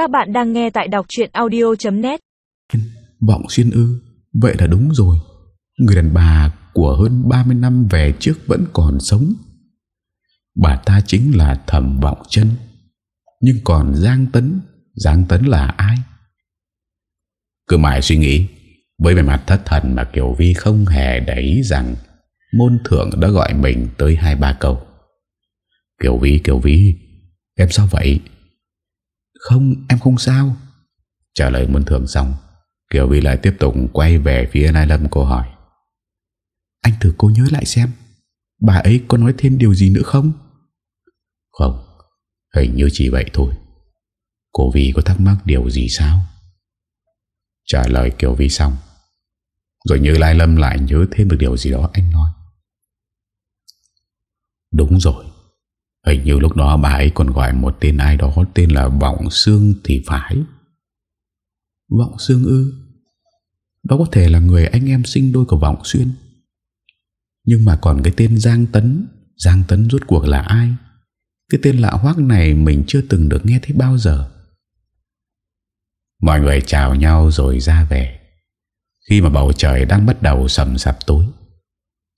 Các bạn đang nghe tại đọc chuyện audio.net Vọng xuyên ư, Vậy là đúng rồi. Người đàn bà của hơn 30 năm về trước vẫn còn sống. Bà ta chính là thẩm vọng chân, Nhưng còn Giang Tấn. Giang Tấn là ai? Cứ mãi suy nghĩ, Với bề mặt thất thần mà Kiều Vi không hề để ý rằng Môn thượng đã gọi mình tới hai ba câu. Kiều Vi Kiều Vi, Em sao vậy? Không em không sao. Trả lời môn thượng xong Kiều Vi lại tiếp tục quay về phía Lai Lâm cô hỏi. Anh thử cô nhớ lại xem Bà ấy có nói thêm điều gì nữa không? Không Hình như chỉ vậy thôi. Cô Vi có thắc mắc điều gì sao? Trả lời Kiều Vi xong Rồi như Lai Lâm lại nhớ thêm được điều gì đó anh nói. Đúng rồi Hình như lúc đó bà ấy còn gọi một tên ai đó tên là Vọng Sương thì phải. Vọng Sương ư? Đó có thể là người anh em sinh đôi của Vọng Xuyên. Nhưng mà còn cái tên Giang Tấn, Giang Tấn rốt cuộc là ai? Cái tên lạ hoác này mình chưa từng được nghe thấy bao giờ. Mọi người chào nhau rồi ra về. Khi mà bầu trời đang bắt đầu sầm sập tối,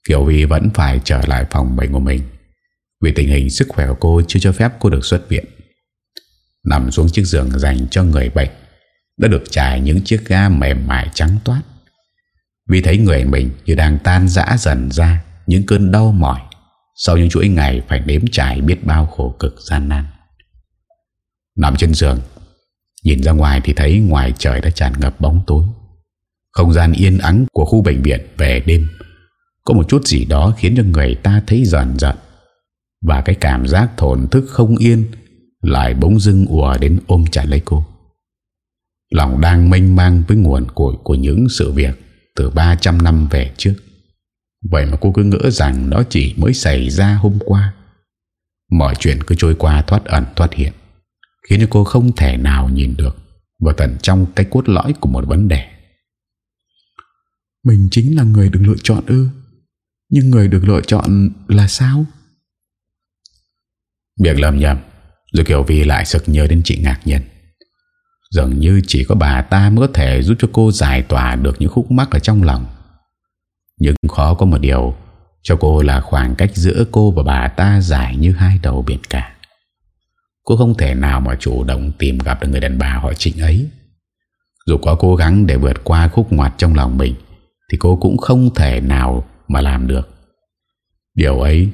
Kiều Vi vẫn phải trở lại phòng bệnh của mình. Vì tình hình sức khỏe của cô chưa cho phép cô được xuất viện. Nằm xuống chiếc giường dành cho người bệnh, Đã được trải những chiếc ga mềm mại trắng toát. Vì thấy người mình như đang tan rã dần ra Những cơn đau mỏi Sau những chuỗi ngày phải nếm trải biết bao khổ cực gian nan. Nằm trên giường, Nhìn ra ngoài thì thấy ngoài trời đã tràn ngập bóng tối. Không gian yên ắng của khu bệnh viện về đêm, Có một chút gì đó khiến cho người ta thấy dần giận và cái cảm giác thổn thức không yên Lại bỗng dưng ùa đến ôm chặt lấy cô. Lòng đang mênh mang với nguồn cội của những sự việc Từ 300 năm về trước. Vậy mà cô cứ ngỡ rằng Nó chỉ mới xảy ra hôm qua. Mọi chuyện cứ trôi qua thoát ẩn, thoát hiện, Khiến cho cô không thể nào nhìn được Vào tận trong cái cốt lõi của một vấn đề. Mình chính là người được lựa chọn ư? Nhưng người được lựa chọn là sao? Việc lầm nhầm Rồi Kiều Vi lại sực nhớ đến chị Ngạc nhiên, Dường như chỉ có bà ta mới có thể giúp cho cô giải tỏa được những khúc mắc ở trong lòng. Nhưng khó có một điều Cho cô là khoảng cách giữa cô và bà ta dài như hai đầu biển cả. Cô không thể nào mà chủ động tìm gặp được người đàn bà họ trịnh ấy. Dù có cố gắng để vượt qua khúc ngoặt trong lòng mình Thì cô cũng không thể nào mà làm được. Điều ấy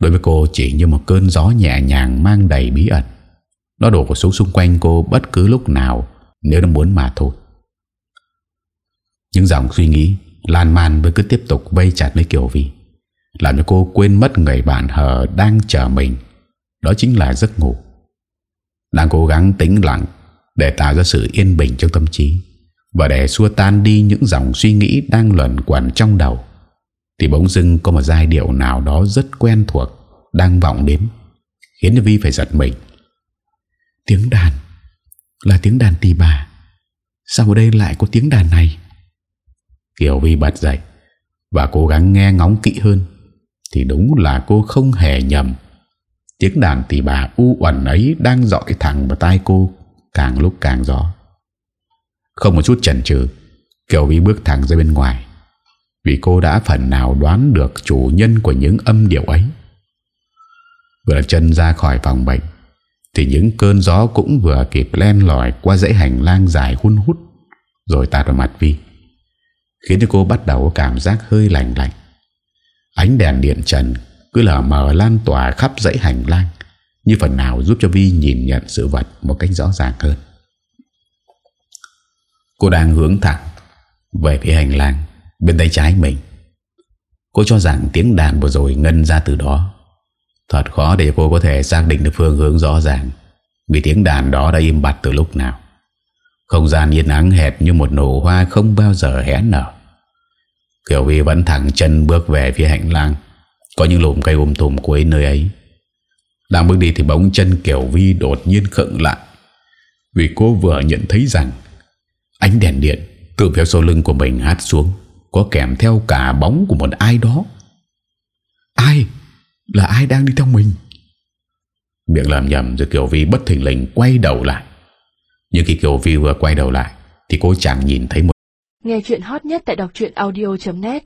Đối với cô chỉ như một cơn gió nhẹ nhàng mang đầy bí ẩn. Nó đổ xuống xung quanh cô bất cứ lúc nào, Nếu nó muốn mà thôi. Những dòng suy nghĩ Lan man với cứ tiếp tục vây chặt lấy Kiều Vi, Làm cho cô quên mất người bạn hờ đang chờ mình. Đó chính là giấc ngủ. Đang cố gắng tĩnh lặng Để tạo ra sự yên bình trong tâm trí Và để xua tan đi những dòng suy nghĩ đang luẩn quẩn trong đầu thì bỗng dưng có một giai điệu nào đó rất quen thuộc Đang vọng đến, Khiến cho Vi phải giật mình. Tiếng đàn, Là tiếng đàn tỳ bà. Sao ở đây lại có tiếng đàn này? Kiều Vi bật dậy Và cố gắng nghe ngóng kỹ hơn. Thì đúng là cô không hề nhầm. Tiếng đàn tỳ bà u uẩn ấy Đang dọi thẳng vào tai cô Càng lúc càng rõ. Không một chút chần chừ, Kiều Vi bước thẳng ra bên ngoài vì cô đã phần nào đoán được chủ nhân của những âm điệu ấy. Vừa chân ra khỏi phòng bệnh, Thì những cơn gió cũng vừa kịp len lỏi qua dãy hành lang dài hun hút, Rồi tạt vào mặt Vi, Khiến cho cô bắt đầu cảm giác hơi lạnh lạnh. Ánh đèn điện trần cứ lờ mờ lan tỏa khắp dãy hành lang, Như phần nào giúp cho Vi nhìn nhận sự vật một cách rõ ràng hơn. Cô đang hướng thẳng về phía hành lang bên tay trái mình. Cô cho rằng tiếng đàn vừa rồi ngân ra từ đó. Thật khó để cô có thể xác định được phương hướng rõ ràng, vì tiếng đàn đó đã im bặt từ lúc nào. Không gian yên ắng hẹp như một nụ hoa không bao giờ hé nở. Kiều Vi vẫn thẳng chân bước về phía hành lang. Có những lùm cây um tùm cuối nơi ấy. Đang bước đi thì bóng chân Kiều Vi đột nhiên khựng lại. Vì cô vừa nhận thấy rằng ánh đèn điện từ phía sau lưng của mình hát xuống có kèm theo cả bóng của một ai đó. Ai? Là ai đang đi theo mình? Miệng làm nhầm rồi Kiều Vi bất thình lình quay đầu lại. Nhưng khi Kiều Vi vừa quay đầu lại Thì cô chẳng nhìn thấy một Nghe chuyện hot nhất tại đọc audio.net